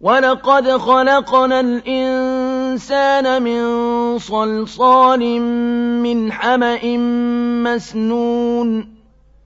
وَلَقَدْ خَلَقْنَا الْإِنسَانَ مِن صَلْصَالٍ مِّنْ حَمَإٍ مَّسْنُونٍ